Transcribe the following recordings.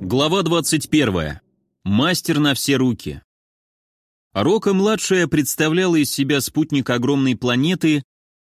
Глава 21. Мастер на все руки. Рока-младшая представляла из себя спутник огромной планеты,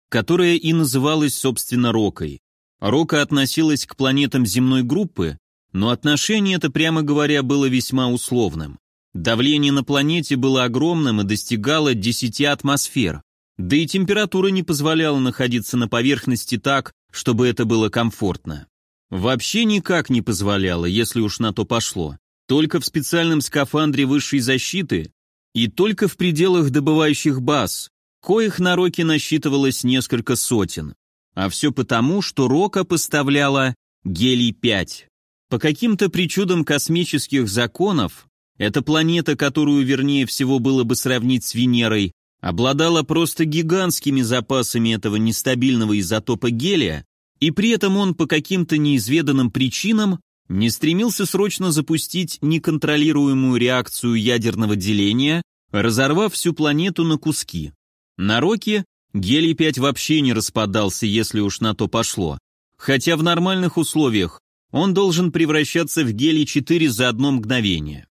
которая и называлась, собственно, Рокой. Рока относилась к планетам земной группы, но отношение это, прямо говоря, было весьма условным. Давление на планете было огромным и достигало 10 атмосфер, да и температура не позволяла находиться на поверхности так, чтобы это было комфортно. Вообще никак не позволяло, если уж на то пошло. Только в специальном скафандре высшей защиты и только в пределах добывающих баз, коих на Роке насчитывалось несколько сотен. А все потому, что Рока поставляла гелий-5. По каким-то причудам космических законов, эта планета, которую вернее всего было бы сравнить с Венерой, обладала просто гигантскими запасами этого нестабильного изотопа гелия, и при этом он по каким-то неизведанным причинам не стремился срочно запустить неконтролируемую реакцию ядерного деления, разорвав всю планету на куски. На Роке гелий-5 вообще не распадался, если уж на то пошло. Хотя в нормальных условиях он должен превращаться в гелий-4 за одно мгновение.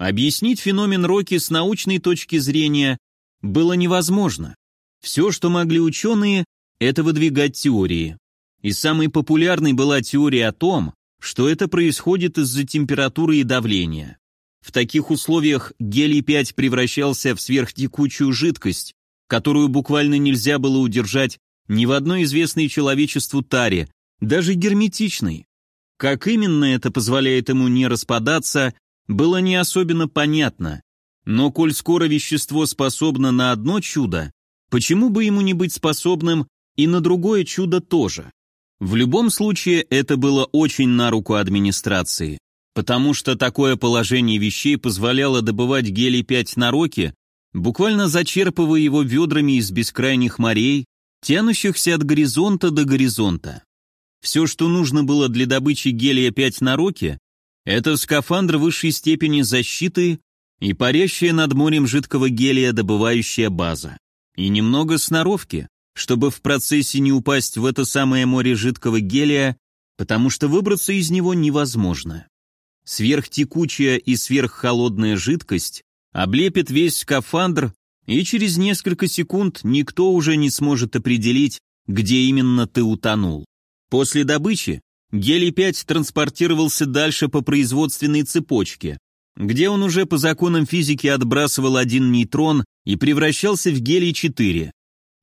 Объяснить феномен Роки с научной точки зрения было невозможно. Все, что могли ученые, это выдвигать теории. И самой популярной была теория о том, что это происходит из-за температуры и давления. В таких условиях гелий-5 превращался в сверхтекучую жидкость, которую буквально нельзя было удержать ни в одной известной человечеству таре, даже герметичной. Как именно это позволяет ему не распадаться, было не особенно понятно. Но коль скоро вещество способно на одно чудо, почему бы ему не быть способным и на другое чудо тоже? В любом случае, это было очень на руку администрации, потому что такое положение вещей позволяло добывать гелий-5 на роке, буквально зачерпывая его ведрами из бескрайних морей, тянущихся от горизонта до горизонта. Все, что нужно было для добычи гелия-5 на роке, это скафандр высшей степени защиты и парящая над морем жидкого гелия добывающая база. И немного сноровки, чтобы в процессе не упасть в это самое море жидкого гелия, потому что выбраться из него невозможно. Сверхтекучая и сверххолодная жидкость облепит весь скафандр, и через несколько секунд никто уже не сможет определить, где именно ты утонул. После добычи гелий-5 транспортировался дальше по производственной цепочке, где он уже по законам физики отбрасывал один нейтрон и превращался в гелий-4,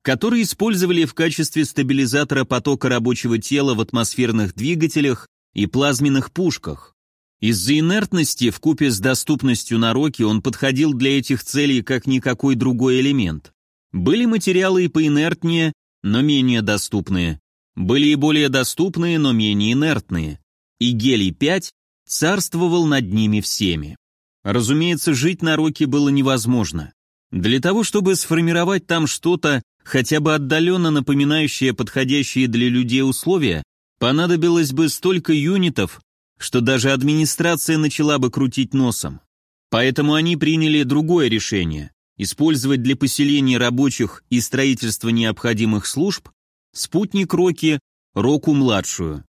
которые использовали в качестве стабилизатора потока рабочего тела в атмосферных двигателях и плазменных пушках. Из-за инертности в купе с доступностью на роке он подходил для этих целей как никакой другой элемент. Были материалы и поинертнее, но менее доступные. Были и более доступные, но менее инертные. И гелий-5 царствовал над ними всеми. Разумеется, жить на роке было невозможно. Для того, чтобы сформировать там что-то, хотя бы отдаленно напоминающее подходящие для людей условия, понадобилось бы столько юнитов, что даже администрация начала бы крутить носом. Поэтому они приняли другое решение – использовать для поселения рабочих и строительства необходимых служб спутник Роки, Року-младшую.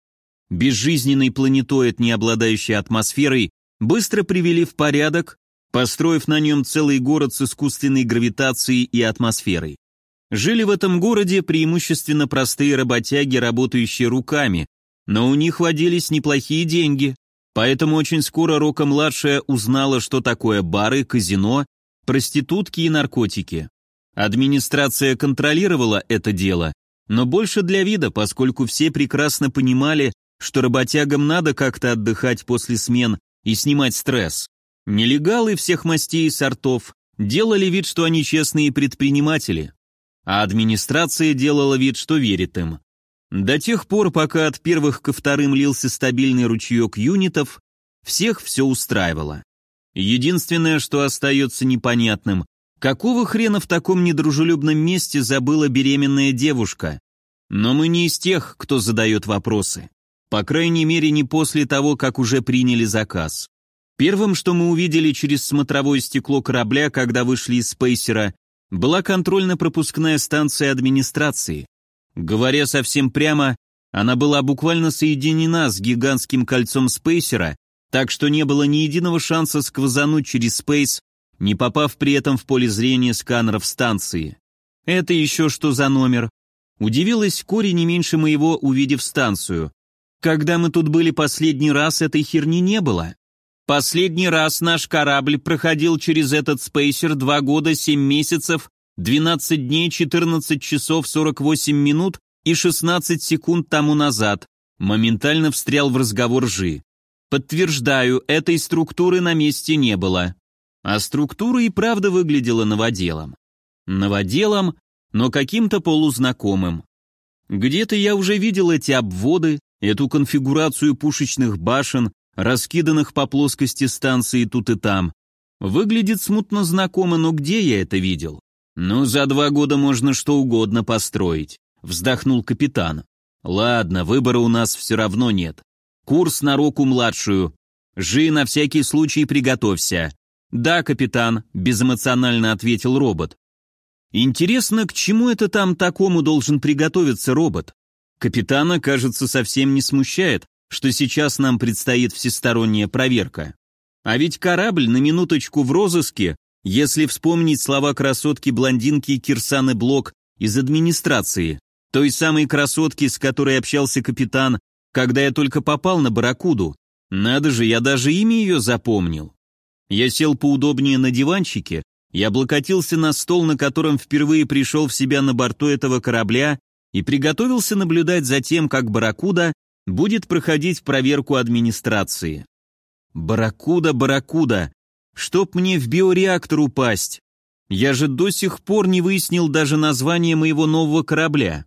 Безжизненный планетоид, не обладающий атмосферой, быстро привели в порядок, построив на нем целый город с искусственной гравитацией и атмосферой. Жили в этом городе преимущественно простые работяги, работающие руками, но у них водились неплохие деньги, поэтому очень скоро Рока-младшая узнала, что такое бары, казино, проститутки и наркотики. Администрация контролировала это дело, но больше для вида, поскольку все прекрасно понимали, что работягам надо как-то отдыхать после смен и снимать стресс. Нелегалы всех мастей и сортов делали вид, что они честные предприниматели, а администрация делала вид, что верит им. До тех пор, пока от первых ко вторым лился стабильный ручеек юнитов, всех все устраивало. Единственное, что остается непонятным, какого хрена в таком недружелюбном месте забыла беременная девушка? Но мы не из тех, кто задает вопросы. По крайней мере, не после того, как уже приняли заказ. Первым, что мы увидели через смотровое стекло корабля, когда вышли из спейсера, была контрольно-пропускная станция администрации. Говоря совсем прямо, она была буквально соединена с гигантским кольцом спейсера, так что не было ни единого шанса сквозануть через спейс, не попав при этом в поле зрения сканеров станции. Это еще что за номер? Удивилась Кори не меньше моего, увидев станцию. Когда мы тут были последний раз, этой херни не было. Последний раз наш корабль проходил через этот спейсер два года, семь месяцев, 12 дней, 14 часов, 48 минут и 16 секунд тому назад. Моментально встрял в разговор Жи. Подтверждаю, этой структуры на месте не было. А структура и правда выглядела новоделом. Новоделом, но каким-то полузнакомым. Где-то я уже видел эти обводы, эту конфигурацию пушечных башен, раскиданных по плоскости станции тут и там. Выглядит смутно знакомо, но где я это видел? Ну, за два года можно что угодно построить, вздохнул капитан. Ладно, выбора у нас все равно нет. Курс на руку-младшую. Жи, на всякий случай приготовься. Да, капитан, безэмоционально ответил робот. Интересно, к чему это там такому должен приготовиться робот? Капитана, кажется, совсем не смущает, что сейчас нам предстоит всесторонняя проверка. А ведь корабль на минуточку в розыске, если вспомнить слова красотки-блондинки Кирсаны Блок из администрации, той самой красотки, с которой общался капитан, когда я только попал на Барракуду. Надо же, я даже имя ее запомнил. Я сел поудобнее на диванчике и облокотился на стол, на котором впервые пришел в себя на борту этого корабля и приготовился наблюдать за тем, как «Барракуда» будет проходить проверку администрации. «Барракуда, Барракуда! Чтоб мне в биореактор упасть! Я же до сих пор не выяснил даже название моего нового корабля.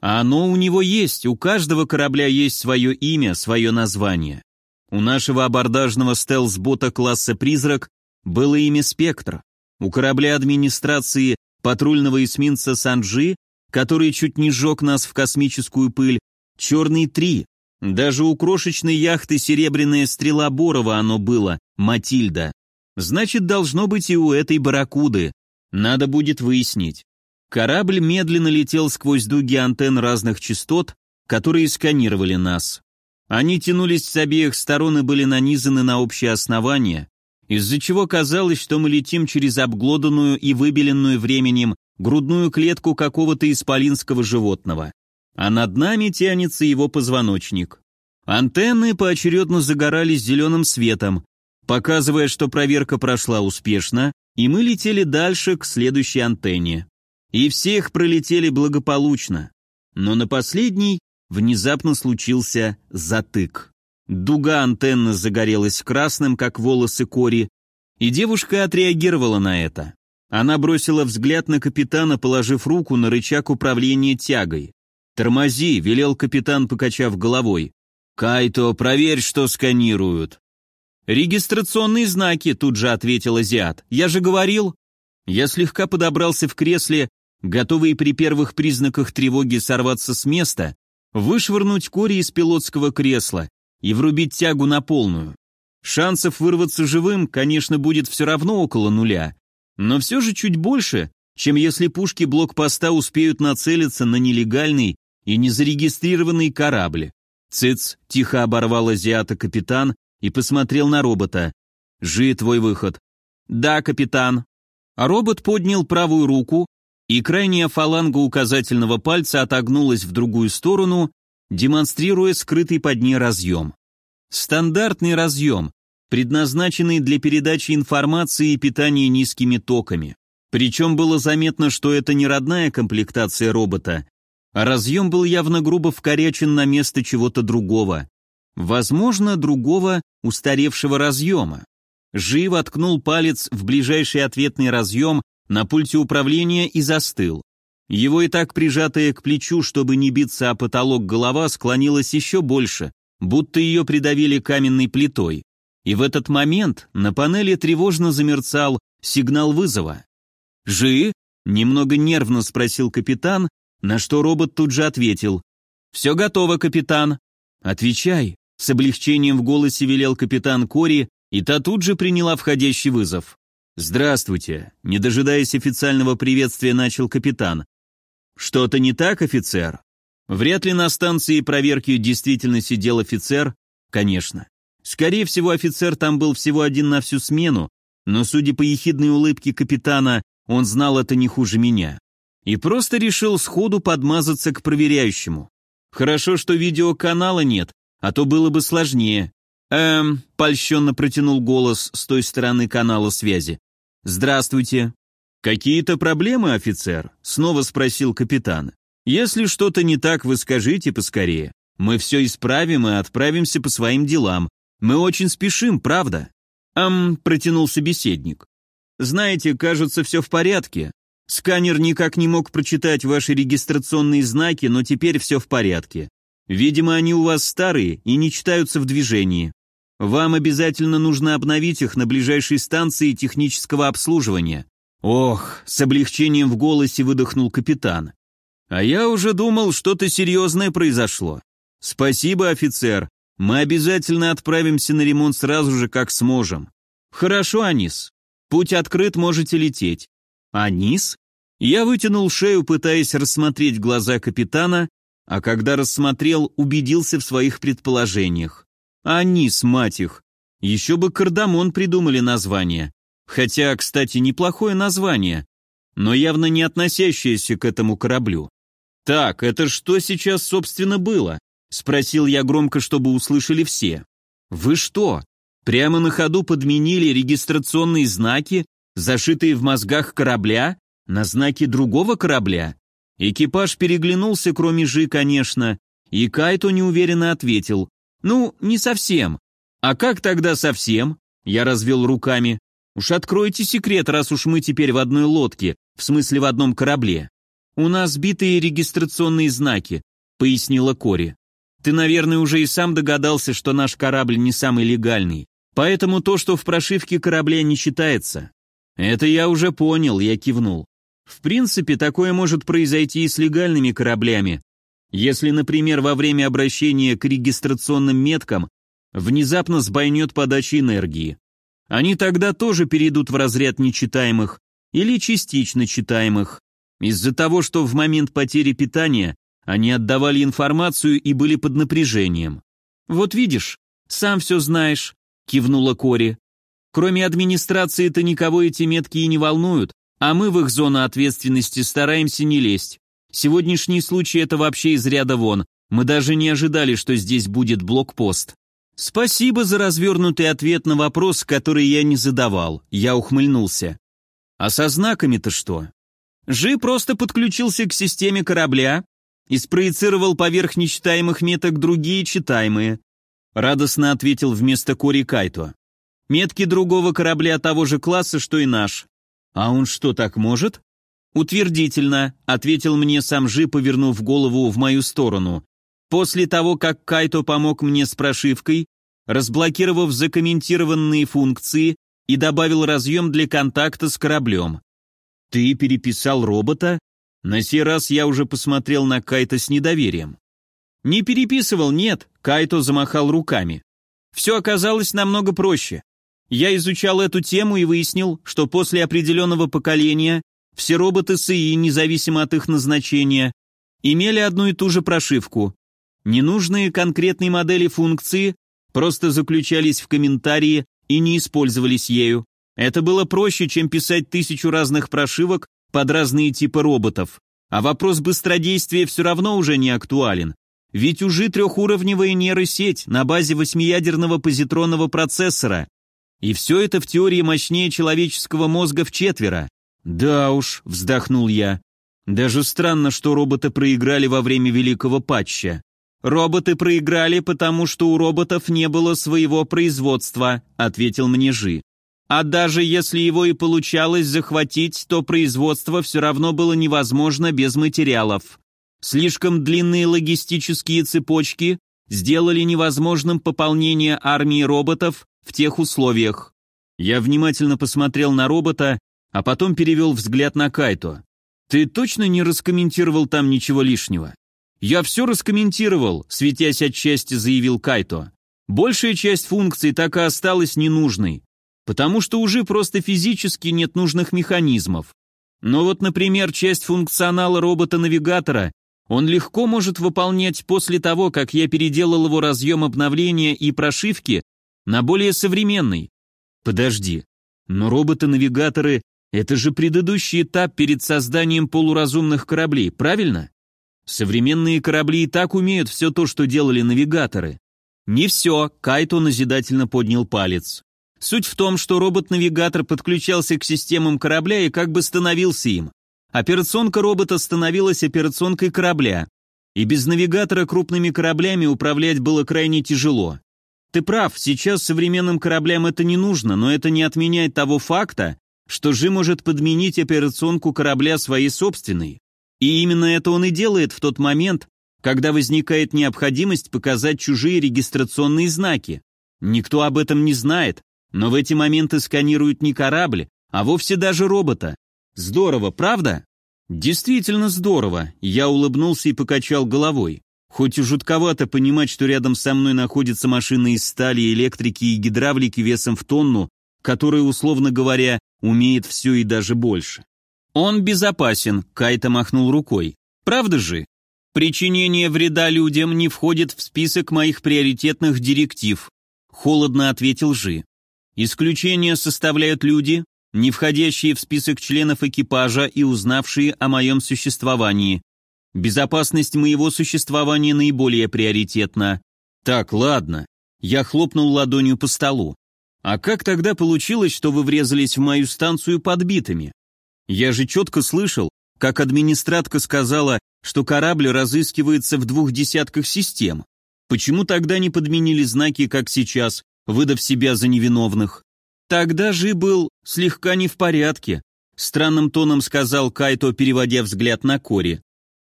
А оно у него есть, у каждого корабля есть свое имя, свое название. У нашего абордажного стелс-бота класса «Призрак» было имя «Спектр», у корабля администрации патрульного эсминца «Санджи», который чуть не сжег нас в космическую пыль, «Черный 3», даже у крошечной яхты «Серебряная стрела Борова» оно было, «Матильда». Значит, должно быть и у этой барракуды. Надо будет выяснить. Корабль медленно летел сквозь дуги антенн разных частот, которые сканировали нас. Они тянулись с обеих сторон и были нанизаны на общее основание, из-за чего казалось, что мы летим через обглоданную и выбеленную временем грудную клетку какого-то исполинского животного. А над нами тянется его позвоночник. Антенны поочередно загорались зеленым светом, показывая, что проверка прошла успешно, и мы летели дальше к следующей антенне. И всех пролетели благополучно. Но на последней внезапно случился затык. Дуга антенны загорелась красным, как волосы Кори, и девушка отреагировала на это. Она бросила взгляд на капитана, положив руку на рычаг управления тягой. «Тормози», — велел капитан, покачав головой. «Кайто, проверь, что сканируют». «Регистрационные знаки», — тут же ответил азиат. «Я же говорил». Я слегка подобрался в кресле, готовый при первых признаках тревоги сорваться с места, вышвырнуть Кори из пилотского кресла и врубить тягу на полную. Шансов вырваться живым, конечно, будет все равно около нуля, но все же чуть больше, чем если пушки блокпоста успеют нацелиться на нелегальный и незарегистрированный корабль. Цыц, тихо оборвал азиата капитан и посмотрел на робота. «Жи, твой выход». «Да, капитан». А робот поднял правую руку, и крайняя фаланга указательного пальца отогнулась в другую сторону, демонстрируя скрытый под ней разъем. Стандартный разъем, предназначенный для передачи информации и питания низкими токами. Причем было заметно, что это не родная комплектация робота, а разъем был явно грубо вкорячен на место чего-то другого. Возможно, другого устаревшего разъема. Живо ткнул палец в ближайший ответный разъем на пульте управления и застыл. Его и так прижатая к плечу, чтобы не биться о потолок голова, склонилась еще больше, будто ее придавили каменной плитой. И в этот момент на панели тревожно замерцал сигнал вызова. «Жи?» — немного нервно спросил капитан, на что робот тут же ответил. «Все готово, капитан». «Отвечай», — с облегчением в голосе велел капитан Кори и та тут же приняла входящий вызов. «Здравствуйте», — не дожидаясь официального приветствия, начал капитан. «Что-то не так, офицер?» Вряд ли на станции проверки действительно сидел офицер, конечно. Скорее всего, офицер там был всего один на всю смену, но, судя по ехидной улыбке капитана, он знал это не хуже меня. И просто решил сходу подмазаться к проверяющему. Хорошо, что видеоканала нет, а то было бы сложнее. Эм, польщенно протянул голос с той стороны канала связи. «Здравствуйте». «Какие-то проблемы, офицер?» — снова спросил капитан. «Если что-то не так, вы скажите поскорее. Мы все исправим и отправимся по своим делам. Мы очень спешим, правда?» «Ам», — протянул собеседник. «Знаете, кажется, все в порядке. Сканер никак не мог прочитать ваши регистрационные знаки, но теперь все в порядке. Видимо, они у вас старые и не читаются в движении. Вам обязательно нужно обновить их на ближайшей станции технического обслуживания. Ох, с облегчением в голосе выдохнул капитан. А я уже думал, что-то серьезное произошло. Спасибо, офицер. Мы обязательно отправимся на ремонт сразу же, как сможем. Хорошо, Анис. Путь открыт, можете лететь. Анис? Я вытянул шею, пытаясь рассмотреть глаза капитана, а когда рассмотрел, убедился в своих предположениях. Анис, мать их. Еще бы кардамон придумали название. Хотя, кстати, неплохое название, но явно не относящееся к этому кораблю. «Так, это что сейчас, собственно, было?» — спросил я громко, чтобы услышали все. «Вы что, прямо на ходу подменили регистрационные знаки, зашитые в мозгах корабля, на знаки другого корабля?» Экипаж переглянулся, кроме Жи, конечно, и Кайто неуверенно ответил. «Ну, не совсем». «А как тогда совсем?» Я развел руками. «Уж откройте секрет, раз уж мы теперь в одной лодке, в смысле в одном корабле. У нас сбитые регистрационные знаки», — пояснила Кори. «Ты, наверное, уже и сам догадался, что наш корабль не самый легальный, поэтому то, что в прошивке корабля не считается». «Это я уже понял», — я кивнул. В принципе, такое может произойти и с легальными кораблями. Если, например, во время обращения к регистрационным меткам внезапно сбойнет подача энергии. Они тогда тоже перейдут в разряд нечитаемых или частично читаемых, из-за того, что в момент потери питания они отдавали информацию и были под напряжением. «Вот видишь, сам все знаешь», — кивнула Кори. «Кроме администрации-то никого эти метки и не волнуют, а мы в их зону ответственности стараемся не лезть. Сегодняшний случай это вообще из ряда вон. Мы даже не ожидали, что здесь будет блокпост. Спасибо за развернутый ответ на вопрос, который я не задавал. Я ухмыльнулся. А со знаками-то что? Жи просто подключился к системе корабля и спроецировал поверх нечитаемых меток другие читаемые. Радостно ответил вместо Кори Кайто. Метки другого корабля того же класса, что и наш. «А он что, так может?» «Утвердительно», — ответил мне сам Жи, повернув голову в мою сторону. После того, как Кайто помог мне с прошивкой, разблокировав закомментированные функции и добавил разъем для контакта с кораблем. «Ты переписал робота?» На сей раз я уже посмотрел на Кайто с недоверием. «Не переписывал, нет», — Кайто замахал руками. «Все оказалось намного проще. Я изучал эту тему и выяснил, что после определенного поколения все роботы с ИИ, независимо от их назначения, имели одну и ту же прошивку. Ненужные конкретной модели функции просто заключались в комментарии и не использовались ею. Это было проще, чем писать тысячу разных прошивок под разные типы роботов. А вопрос быстродействия все равно уже не актуален. Ведь уже трехуровневая нейросеть на базе восьмиядерного позитронного процессора, и все это в теории мощнее человеческого мозга в четверо. Да уж, вздохнул я. Даже странно, что роботы проиграли во время великого патча. Роботы проиграли, потому что у роботов не было своего производства, ответил мне Жи. А даже если его и получалось захватить, то производство все равно было невозможно без материалов. Слишком длинные логистические цепочки сделали невозможным пополнение армии роботов в тех условиях. Я внимательно посмотрел на робота, а потом перевел взгляд на Кайто. «Ты точно не раскомментировал там ничего лишнего?» «Я все раскомментировал», — светясь от счастья, заявил Кайто. Большая часть функций так и осталась ненужной, потому что уже просто физически нет нужных механизмов. Но вот, например, часть функционала робота-навигатора он легко может выполнять после того, как я переделал его разъем обновления и прошивки на более современный. Подожди, но роботы-навигаторы — это же предыдущий этап перед созданием полуразумных кораблей, правильно? Современные корабли и так умеют все то, что делали навигаторы. Не все, Кайто назидательно поднял палец. Суть в том, что робот-навигатор подключался к системам корабля и как бы становился им. Операционка робота становилась операционкой корабля. И без навигатора крупными кораблями управлять было крайне тяжело. Ты прав, сейчас современным кораблям это не нужно, но это не отменяет того факта, что Жи может подменить операционку корабля своей собственной. И именно это он и делает в тот момент, когда возникает необходимость показать чужие регистрационные знаки. Никто об этом не знает, но в эти моменты сканируют не корабль, а вовсе даже робота. Здорово, правда? Действительно здорово. Я улыбнулся и покачал головой. Хоть и жутковато понимать, что рядом со мной находится машина из стали, электрики и гидравлики весом в тонну, которая, условно говоря, умеет все и даже больше. Он безопасен, Кайта махнул рукой. Правда же? Причинение вреда людям не входит в список моих приоритетных директив, холодно ответил Жи. Исключения составляют люди, не входящие в список членов экипажа и узнавшие о моем существовании. Безопасность моего существования наиболее приоритетна. Так, ладно. Я хлопнул ладонью по столу. А как тогда получилось, что вы врезались в мою станцию подбитыми? Я же четко слышал, как администратка сказала, что корабль разыскивается в двух десятках систем. Почему тогда не подменили знаки, как сейчас, выдав себя за невиновных? Тогда же был слегка не в порядке, странным тоном сказал Кайто, переводя взгляд на Кори.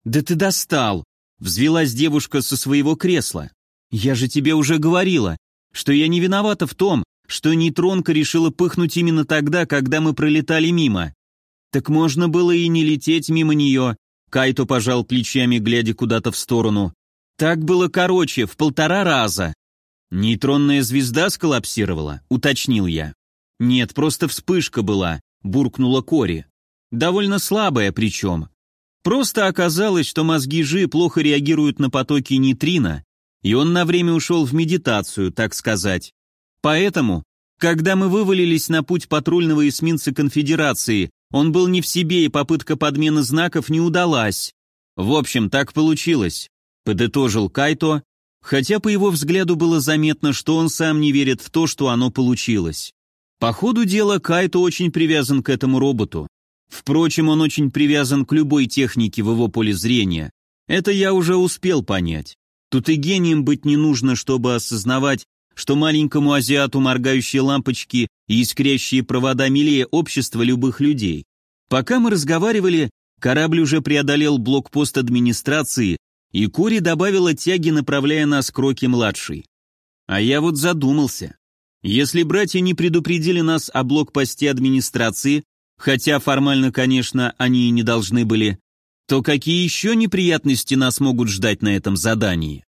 «Да ты достал!» — взвелась девушка со своего кресла. «Я же тебе уже говорила, что я не виновата в том, что нейтронка решила пыхнуть именно тогда, когда мы пролетали мимо. Так можно было и не лететь мимо нее». Кайто пожал плечами, глядя куда-то в сторону. «Так было короче, в полтора раза». «Нейтронная звезда сколлапсировала?» — уточнил я. «Нет, просто вспышка была», — буркнула Кори. «Довольно слабая причем. Просто оказалось, что мозги Жи плохо реагируют на потоки нейтрино, и он на время ушел в медитацию, так сказать. Поэтому, когда мы вывалились на путь патрульного эсминца Конфедерации, он был не в себе, и попытка подмены знаков не удалась. В общем, так получилось, подытожил Кайто, хотя по его взгляду было заметно, что он сам не верит в то, что оно получилось. По ходу дела Кайто очень привязан к этому роботу. Впрочем, он очень привязан к любой технике в его поле зрения. Это я уже успел понять. Тут и гением быть не нужно, чтобы осознавать, что маленькому азиату моргающие лампочки и искрящие провода милее общества любых людей. Пока мы разговаривали, корабль уже преодолел блокпост администрации, и Кори добавила тяги, направляя нас к Роки-младшей. А я вот задумался. Если братья не предупредили нас о блокпосте администрации, хотя формально, конечно, они и не должны были, то какие еще неприятности нас могут ждать на этом задании?